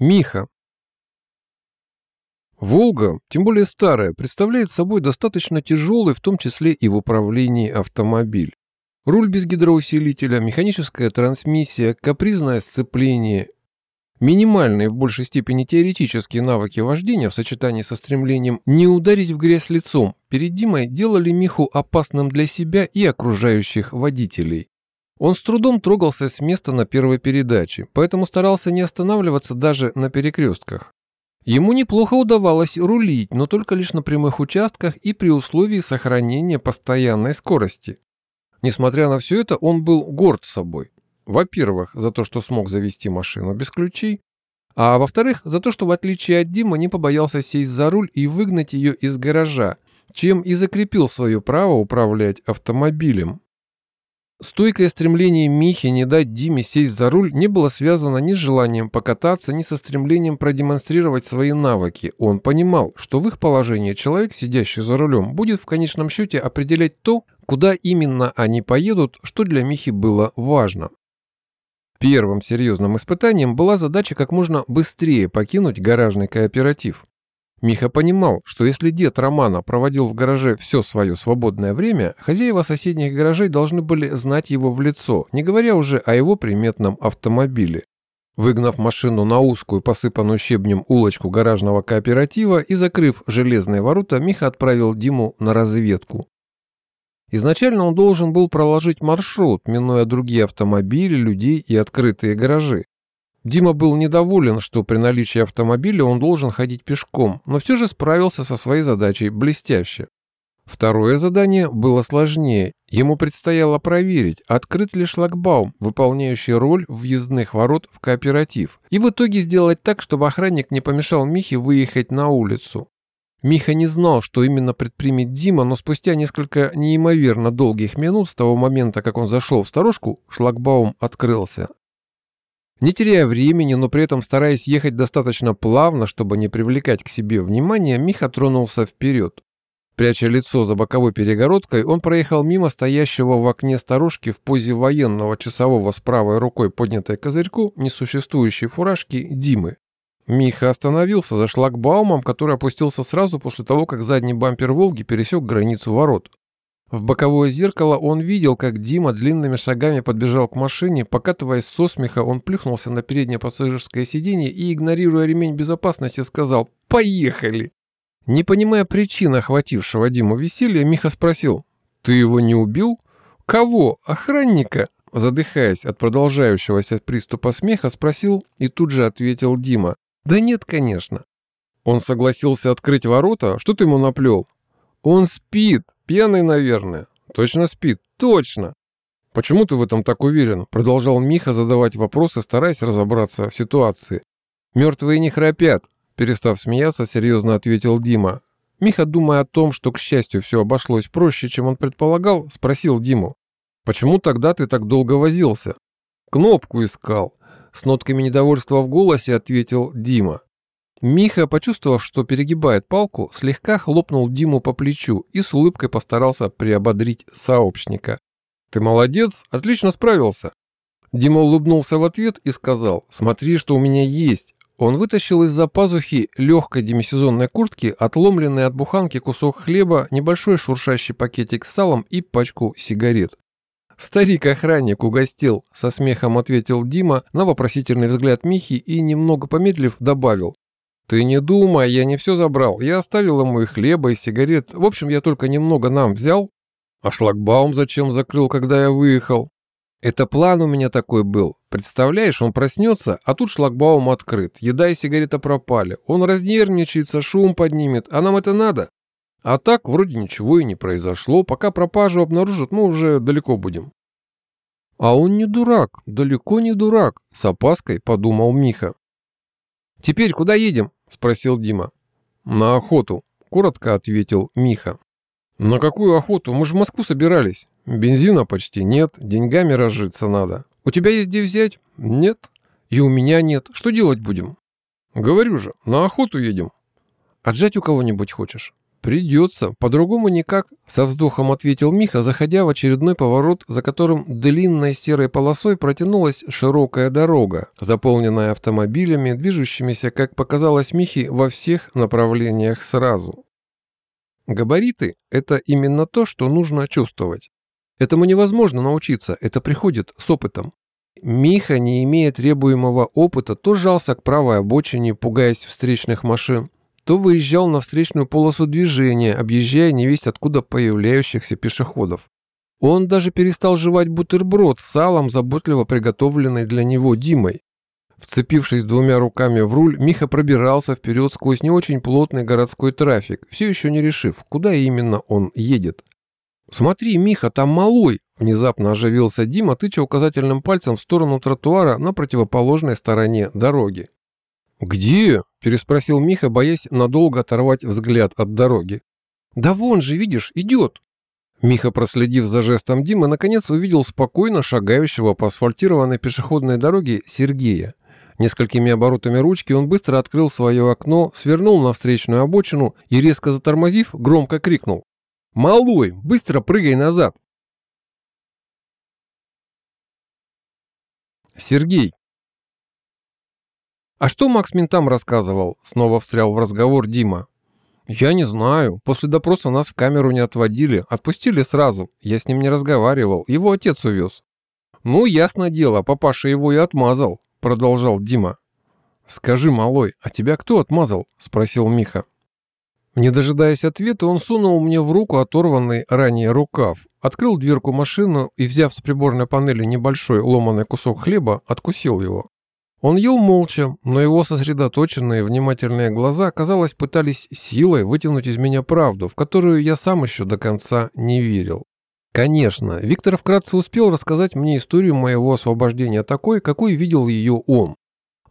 Миха. Волга, тем более старая, представляет собой достаточно тяжелый, в том числе и в управлении автомобиль. Руль без гидроусилителя, механическая трансмиссия, капризное сцепление, минимальные в большей степени теоретические навыки вождения в сочетании со стремлением не ударить в грязь лицом перед Димой делали Миху опасным для себя и окружающих водителей. Он с трудом трогался с места на первой передаче, поэтому старался не останавливаться даже на перекрестках. Ему неплохо удавалось рулить, но только лишь на прямых участках и при условии сохранения постоянной скорости. Несмотря на все это, он был горд собой. Во-первых, за то, что смог завести машину без ключей, а во-вторых, за то, что в отличие от Дима не побоялся сесть за руль и выгнать ее из гаража, чем и закрепил свое право управлять автомобилем. Стойкое стремление Михи не дать Диме сесть за руль не было связано ни с желанием покататься, ни со стремлением продемонстрировать свои навыки. Он понимал, что в их положении человек, сидящий за рулем, будет в конечном счете определять то, куда именно они поедут, что для Михи было важно. Первым серьезным испытанием была задача как можно быстрее покинуть гаражный кооператив. Миха понимал, что если дед Романа проводил в гараже все свое свободное время, хозяева соседних гаражей должны были знать его в лицо, не говоря уже о его приметном автомобиле. Выгнав машину на узкую, посыпанную щебнем улочку гаражного кооператива и закрыв железные ворота, Миха отправил Диму на разведку. Изначально он должен был проложить маршрут, минуя другие автомобили, людей и открытые гаражи. Дима был недоволен, что при наличии автомобиля он должен ходить пешком, но все же справился со своей задачей блестяще. Второе задание было сложнее. Ему предстояло проверить, открыт ли шлагбаум, выполняющий роль въездных ворот в кооператив, и в итоге сделать так, чтобы охранник не помешал Михе выехать на улицу. Миха не знал, что именно предпримет Дима, но спустя несколько неимоверно долгих минут с того момента, как он зашел в сторожку, шлагбаум открылся. Не теряя времени, но при этом стараясь ехать достаточно плавно, чтобы не привлекать к себе внимания, Миха тронулся вперед. Пряча лицо за боковой перегородкой, он проехал мимо стоящего в окне сторожки в позе военного часового с правой рукой поднятой козырьку несуществующей фуражки Димы. Миха остановился за шлагбаумом, который опустился сразу после того, как задний бампер «Волги» пересек границу ворот. В боковое зеркало он видел, как Дима длинными шагами подбежал к машине, покатываясь со смеха, он плюхнулся на переднее пассажирское сиденье и, игнорируя ремень безопасности, сказал «Поехали!». Не понимая причин охватившего Диму веселья, Миха спросил «Ты его не убил?» «Кого? Охранника?» Задыхаясь от продолжающегося приступа смеха, спросил и тут же ответил Дима «Да нет, конечно». Он согласился открыть ворота, что ты ему наплел? Он спит, пьяный, наверное. Точно спит, точно. Почему ты в этом так уверен? Продолжал Миха задавать вопросы, стараясь разобраться в ситуации. Мертвые не храпят, перестав смеяться, серьезно ответил Дима. Миха, думая о том, что, к счастью, все обошлось проще, чем он предполагал, спросил Диму. «Почему тогда ты так долго возился?» «Кнопку искал», — с нотками недовольства в голосе ответил Дима. Миха, почувствовав, что перегибает палку, слегка хлопнул Диму по плечу и с улыбкой постарался приободрить сообщника. «Ты молодец, отлично справился». Дима улыбнулся в ответ и сказал, «Смотри, что у меня есть». Он вытащил из-за пазухи легкой демисезонной куртки, отломленный от буханки кусок хлеба, небольшой шуршащий пакетик с салом и пачку сигарет. «Старик-охранник угостил», — со смехом ответил Дима на вопросительный взгляд Михи и, немного помедлив, добавил. «Ты не думай, я не все забрал. Я оставил ему и хлеба, и сигарет. В общем, я только немного нам взял. А шлагбаум зачем закрыл, когда я выехал? Это план у меня такой был. Представляешь, он проснется, а тут шлагбаум открыт. Еда и сигарета пропали. Он разнервничается, шум поднимет. А нам это надо? А так, вроде ничего и не произошло. Пока пропажу обнаружат, мы уже далеко будем». «А он не дурак, далеко не дурак», — с опаской подумал Миха. «Теперь куда едем?» – спросил Дима. «На охоту», – коротко ответил Миха. «На какую охоту? Мы же в Москву собирались. Бензина почти нет, деньгами разжиться надо. У тебя есть где взять? Нет. И у меня нет. Что делать будем?» «Говорю же, на охоту едем». «Отжать у кого-нибудь хочешь?» «Придется, по-другому никак», — со вздохом ответил Миха, заходя в очередной поворот, за которым длинной серой полосой протянулась широкая дорога, заполненная автомобилями, движущимися, как показалось Михе, во всех направлениях сразу. Габариты – это именно то, что нужно чувствовать. Этому невозможно научиться, это приходит с опытом. Миха, не имея требуемого опыта, то жался к правой обочине, пугаясь встречных машин, то выезжал на встречную полосу движения, объезжая невесть откуда появляющихся пешеходов. Он даже перестал жевать бутерброд с салом, заботливо приготовленный для него Димой. Вцепившись двумя руками в руль, Миха пробирался вперед сквозь не очень плотный городской трафик, все еще не решив, куда именно он едет. «Смотри, Миха, там малой!» Внезапно оживился Дима, тыча указательным пальцем в сторону тротуара на противоположной стороне дороги. «Где?» – переспросил Миха, боясь надолго оторвать взгляд от дороги. «Да вон же, видишь, идет!» Миха, проследив за жестом Димы, наконец увидел спокойно шагающего по асфальтированной пешеходной дороге Сергея. Несколькими оборотами ручки он быстро открыл свое окно, свернул на встречную обочину и, резко затормозив, громко крикнул. «Малой, быстро прыгай назад!» Сергей, «А что Макс ментам рассказывал?» Снова встрял в разговор Дима. «Я не знаю. После допроса нас в камеру не отводили. Отпустили сразу. Я с ним не разговаривал. Его отец увез». «Ну, ясно дело, папаша его и отмазал», — продолжал Дима. «Скажи, малой, а тебя кто отмазал?» — спросил Миха. Не дожидаясь ответа, он сунул мне в руку оторванный ранее рукав, открыл дверку машины и, взяв с приборной панели небольшой ломаный кусок хлеба, откусил его. Он ел молча, но его сосредоточенные, внимательные глаза, казалось, пытались силой вытянуть из меня правду, в которую я сам еще до конца не верил. Конечно, Виктор вкратце успел рассказать мне историю моего освобождения такой, какой видел ее он.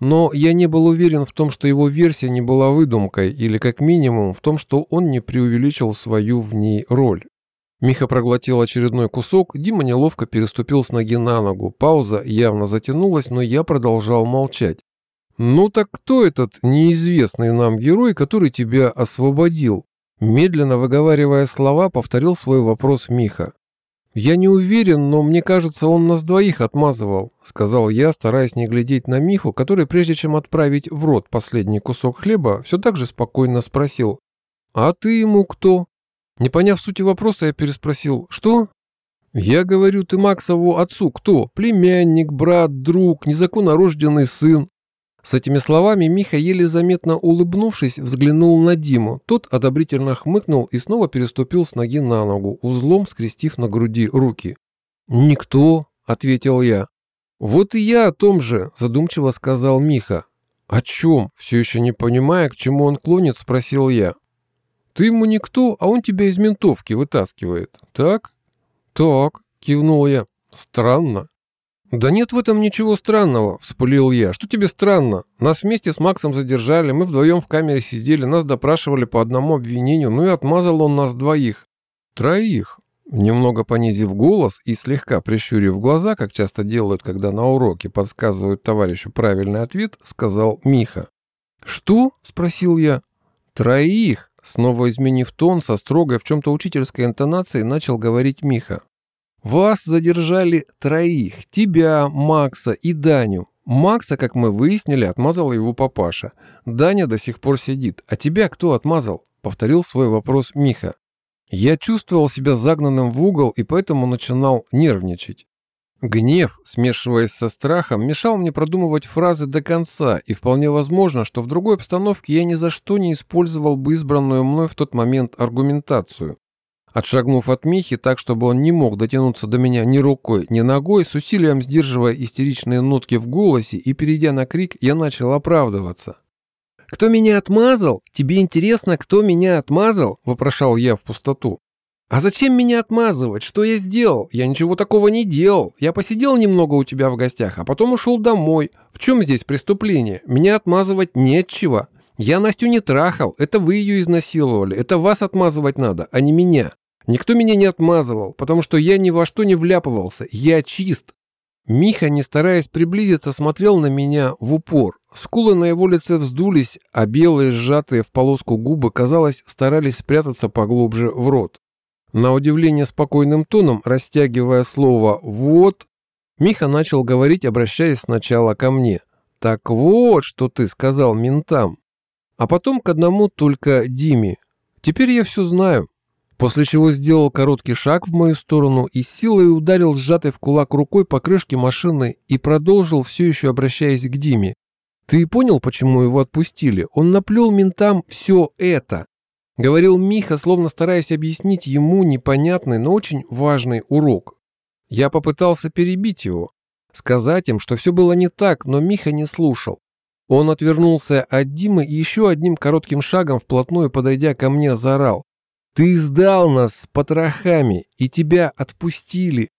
Но я не был уверен в том, что его версия не была выдумкой, или как минимум в том, что он не преувеличил свою в ней роль. Миха проглотил очередной кусок, Дима неловко переступил с ноги на ногу. Пауза явно затянулась, но я продолжал молчать. «Ну так кто этот неизвестный нам герой, который тебя освободил?» Медленно выговаривая слова, повторил свой вопрос Миха. «Я не уверен, но мне кажется, он нас двоих отмазывал», сказал я, стараясь не глядеть на Миху, который, прежде чем отправить в рот последний кусок хлеба, все так же спокойно спросил. «А ты ему кто?» Не поняв сути вопроса, я переспросил «Что?» «Я говорю, ты Максову отцу кто? Племянник, брат, друг, незаконно рожденный сын?» С этими словами Миха, еле заметно улыбнувшись, взглянул на Диму. Тот одобрительно хмыкнул и снова переступил с ноги на ногу, узлом скрестив на груди руки. «Никто», — ответил я. «Вот и я о том же», — задумчиво сказал Миха. «О чем?» — все еще не понимая, к чему он клонит, спросил я. Ты ему никто, а он тебя из ментовки вытаскивает. Так? Так, кивнул я. Странно. «Да нет в этом ничего странного», – вспылил я. «Что тебе странно? Нас вместе с Максом задержали, мы вдвоем в камере сидели, нас допрашивали по одному обвинению, ну и отмазал он нас двоих». «Троих», Немного понизив голос и слегка прищурив глаза, как часто делают, когда на уроке подсказывают товарищу правильный ответ, сказал Миха. «Что?» – спросил я. «Троих!» Снова изменив тон, со строгой в чем-то учительской интонацией начал говорить Миха. «Вас задержали троих. Тебя, Макса и Даню. Макса, как мы выяснили, отмазал его папаша. Даня до сих пор сидит. А тебя кто отмазал?» Повторил свой вопрос Миха. Я чувствовал себя загнанным в угол и поэтому начинал нервничать. Гнев, смешиваясь со страхом, мешал мне продумывать фразы до конца, и вполне возможно, что в другой обстановке я ни за что не использовал бы избранную мной в тот момент аргументацию. Отшагнув от Михи так, чтобы он не мог дотянуться до меня ни рукой, ни ногой, с усилием сдерживая истеричные нотки в голосе и перейдя на крик, я начал оправдываться. «Кто меня отмазал? Тебе интересно, кто меня отмазал?» – вопрошал я в пустоту. «А зачем меня отмазывать? Что я сделал? Я ничего такого не делал. Я посидел немного у тебя в гостях, а потом ушел домой. В чем здесь преступление? Меня отмазывать нечего. Я Настю не трахал, это вы ее изнасиловали. Это вас отмазывать надо, а не меня. Никто меня не отмазывал, потому что я ни во что не вляпывался. Я чист. Миха, не стараясь приблизиться, смотрел на меня в упор. Скулы на его лице вздулись, а белые, сжатые в полоску губы, казалось, старались спрятаться поглубже в рот. На удивление спокойным тоном, растягивая слово «вот», Миха начал говорить, обращаясь сначала ко мне. «Так вот, что ты сказал ментам». А потом к одному только Диме. «Теперь я все знаю». После чего сделал короткий шаг в мою сторону и силой ударил сжатой в кулак рукой по крышке машины и продолжил, все еще обращаясь к Диме. «Ты понял, почему его отпустили? Он наплел ментам все это». Говорил Миха, словно стараясь объяснить ему непонятный, но очень важный урок. Я попытался перебить его, сказать им, что все было не так, но Миха не слушал. Он отвернулся от Димы и еще одним коротким шагом, вплотную подойдя ко мне, заорал. «Ты сдал нас с потрохами, и тебя отпустили.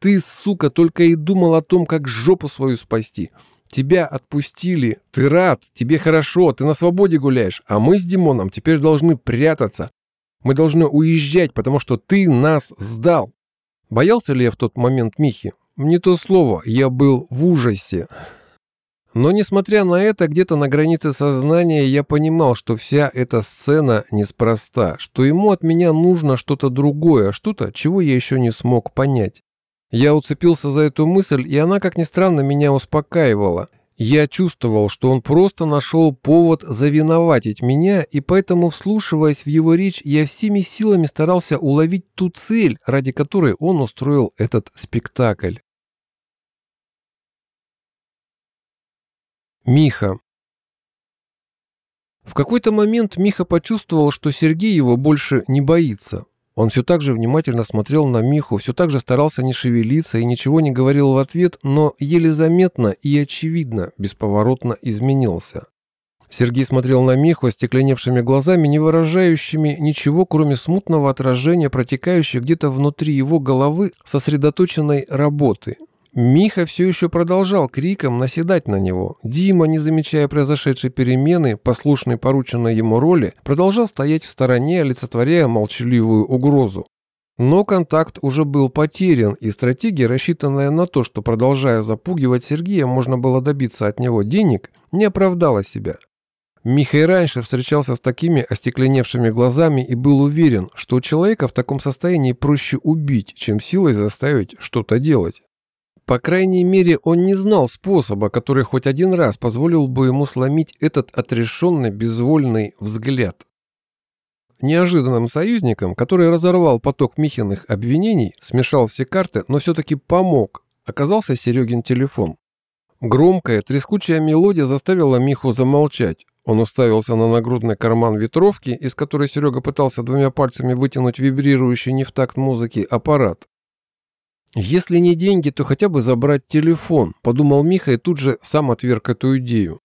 Ты, сука, только и думал о том, как жопу свою спасти. Тебя отпустили, ты рад, тебе хорошо, ты на свободе гуляешь, а мы с Димоном теперь должны прятаться. Мы должны уезжать, потому что ты нас сдал». Боялся ли я в тот момент Михи? Не то слово, я был в ужасе. Но несмотря на это, где-то на границе сознания я понимал, что вся эта сцена неспроста, что ему от меня нужно что-то другое, что-то, чего я еще не смог понять. Я уцепился за эту мысль, и она, как ни странно, меня успокаивала – я чувствовал, что он просто нашел повод завиноватить меня, и поэтому, вслушиваясь в его речь, я всеми силами старался уловить ту цель, ради которой он устроил этот спектакль. Миха. В какой-то момент Миха почувствовал, что Сергей его больше не боится. Он все так же внимательно смотрел на Миху, все так же старался не шевелиться и ничего не говорил в ответ, но еле заметно и очевидно бесповоротно изменился. Сергей смотрел на Миху остекленевшими глазами, не выражающими ничего, кроме смутного отражения, протекающей где-то внутри его головы сосредоточенной работы – Миха все еще продолжал криком наседать на него. Дима, не замечая произошедшей перемены, послушной порученной ему роли, продолжал стоять в стороне, олицетворяя молчаливую угрозу. Но контакт уже был потерян, и стратегия, рассчитанная на то, что, продолжая запугивать Сергея, можно было добиться от него денег, не оправдала себя. Миха и раньше встречался с такими остекленевшими глазами и был уверен, что человека в таком состоянии проще убить, чем силой заставить что-то делать. По крайней мере, он не знал способа, который хоть один раз позволил бы ему сломить этот отрешенный, безвольный взгляд. Неожиданным союзником, который разорвал поток Михиных обвинений, смешал все карты, но все-таки помог, оказался Серегин телефон. Громкая, трескучая мелодия заставила Миху замолчать. Он уставился на нагрудный карман ветровки, из которой Серега пытался двумя пальцами вытянуть вибрирующий не в такт музыки аппарат. «Если не деньги, то хотя бы забрать телефон», – подумал Миха и тут же сам отверг эту идею.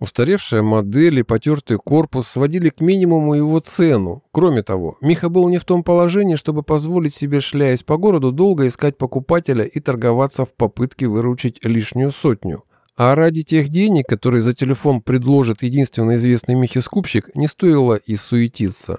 Устаревшая модель и потертый корпус сводили к минимуму его цену. Кроме того, Миха был не в том положении, чтобы позволить себе, шляясь по городу, долго искать покупателя и торговаться в попытке выручить лишнюю сотню. А ради тех денег, которые за телефон предложит единственный известный Михе скупщик, не стоило и суетиться.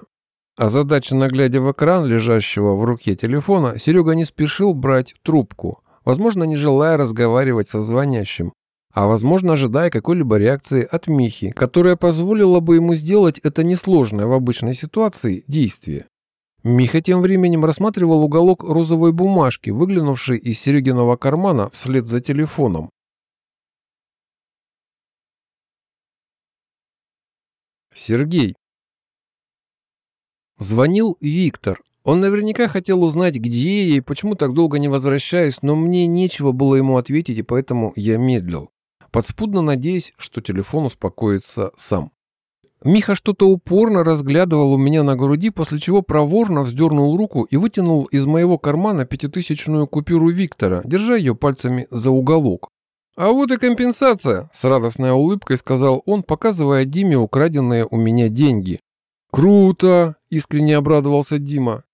Озадаченно глядя в экран лежащего в руке телефона, Серега не спешил брать трубку, возможно, не желая разговаривать со звонящим, а возможно, ожидая какой-либо реакции от Михи, которая позволила бы ему сделать это несложное в обычной ситуации действие. Миха тем временем рассматривал уголок розовой бумажки, выглянувшей из Серегиного кармана вслед за телефоном. «Сергей, Звонил Виктор. Он наверняка хотел узнать, где я и почему так долго не возвращаюсь, но мне нечего было ему ответить, и поэтому я медлил, подспудно надеясь, что телефон успокоится сам. Миха что-то упорно разглядывал у меня на груди, после чего проворно вздернул руку и вытянул из моего кармана пятитысячную купюру Виктора, держа ее пальцами за уголок. «А вот и компенсация!» – с радостной улыбкой сказал он, показывая Диме украденные у меня деньги. «Круто!» – искренне обрадовался Дима.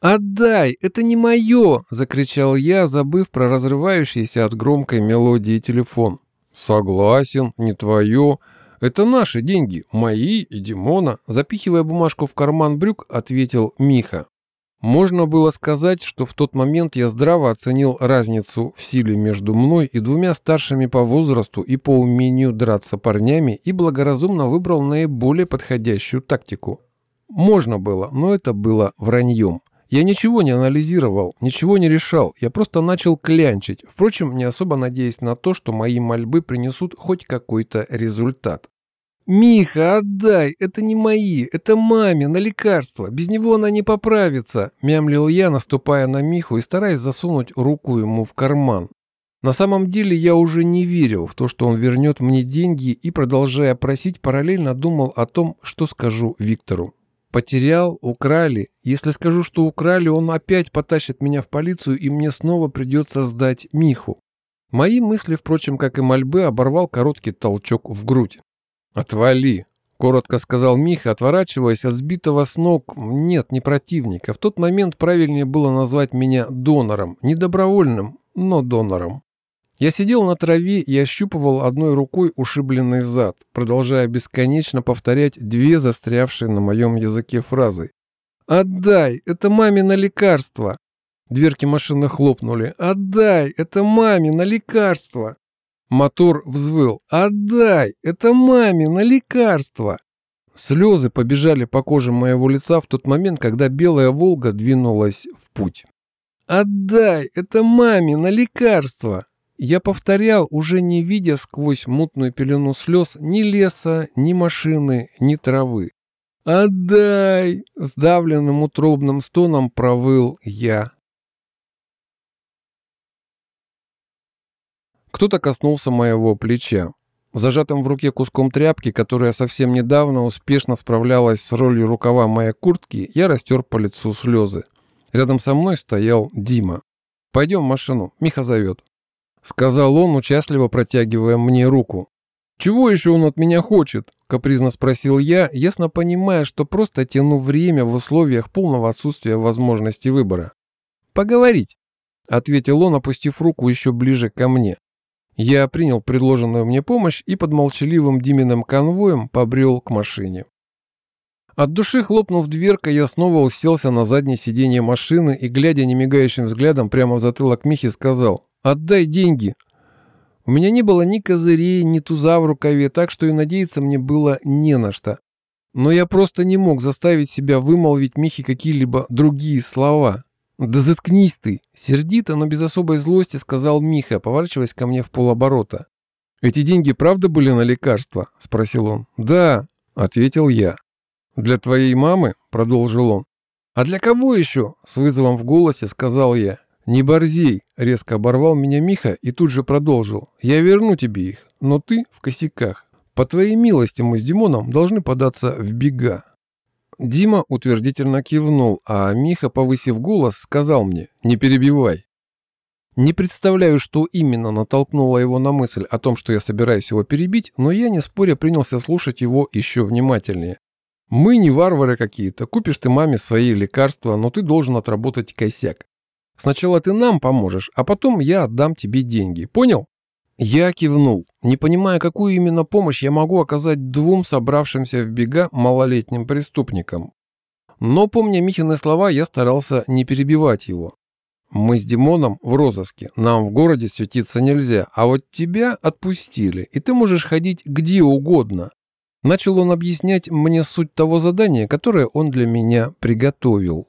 «Отдай! Это не мое!» – закричал я, забыв про разрывающийся от громкой мелодии телефон. «Согласен, не твое. Это наши деньги, мои и Димона», – запихивая бумажку в карман брюк, ответил Миха. Можно было сказать, что в тот момент я здраво оценил разницу в силе между мной и двумя старшими по возрасту и по умению драться парнями и благоразумно выбрал наиболее подходящую тактику. Можно было, но это было враньем. Я ничего не анализировал, ничего не решал, я просто начал клянчить, впрочем, не особо надеясь на то, что мои мольбы принесут хоть какой-то результат. «Миха, отдай! Это не мои! Это маме, на лекарство! Без него она не поправится!» – мямлил я, наступая на Миху и стараясь засунуть руку ему в карман. На самом деле я уже не верил в то, что он вернет мне деньги и, продолжая просить, параллельно думал о том, что скажу Виктору. Потерял, украли. Если скажу, что украли, он опять потащит меня в полицию, и мне снова придется сдать Миху. Мои мысли, впрочем, как и мольбы, оборвал короткий толчок в грудь. «Отвали!» — коротко сказал Миха, отворачиваясь от сбитого с ног. Нет, не противника. В тот момент правильнее было назвать меня донором. Не добровольным, но донором. Я сидел на траве и ощупывал одной рукой ушибленный зад, продолжая бесконечно повторять две застрявшие на моем языке фразы. «Отдай! Это маме на лекарство!» Дверки машины хлопнули. «Отдай! Это маме на лекарство!» Мотор взвыл. «Отдай! Это маме на лекарство!» Слезы побежали по коже моего лица в тот момент, когда белая «Волга» двинулась в путь. «Отдай! Это маме на лекарство!» Я повторял, уже не видя сквозь мутную пелену слез ни леса, ни машины, ни травы. «Отдай!» — сдавленным утробным стоном провыл я. Кто-то коснулся моего плеча. Зажатым в руке куском тряпки, которая совсем недавно успешно справлялась с ролью рукава моей куртки, я растер по лицу слезы. Рядом со мной стоял Дима. «Пойдем в машину, Миха зовет», — сказал он, участливо протягивая мне руку. «Чего еще он от меня хочет?» — капризно спросил я, ясно понимая, что просто тяну время в условиях полного отсутствия возможности выбора. «Поговорить», — ответил он, опустив руку еще ближе ко мне. Я принял предложенную мне помощь и под молчаливым Диминым конвоем побрел к машине. От души хлопнув дверкой, я снова уселся на заднее сиденье машины и, глядя немигающим взглядом прямо в затылок Михи, сказал «Отдай деньги!». У меня не было ни козырей, ни туза в рукаве, так что и надеяться мне было не на что. Но я просто не мог заставить себя вымолвить Михе какие-либо другие слова. «Да заткнись ты!» — сердито, но без особой злости сказал Миха, поворачиваясь ко мне в полоборота. «Эти деньги правда были на лекарства?» — спросил он. «Да», — ответил я. «Для твоей мамы?» — продолжил он. «А для кого еще?» — с вызовом в голосе сказал я. «Не борзей!» — резко оборвал меня Миха и тут же продолжил. «Я верну тебе их, но ты в косяках. По твоей милости мы с Димоном должны податься в бега». Дима утвердительно кивнул, а Миха, повысив голос, сказал мне «Не перебивай». Не представляю, что именно натолкнуло его на мысль о том, что я собираюсь его перебить, но я, не споря, принялся слушать его еще внимательнее. «Мы не варвары какие-то. Купишь ты маме свои лекарства, но ты должен отработать косяк. Сначала ты нам поможешь, а потом я отдам тебе деньги. Понял?» Я кивнул, не понимая, какую именно помощь я могу оказать двум собравшимся в бега малолетним преступникам. Но, помня Михины слова, я старался не перебивать его. Мы с Димоном в розыске, нам в городе светиться нельзя, а вот тебя отпустили, и ты можешь ходить где угодно. Начал он объяснять мне суть того задания, которое он для меня приготовил.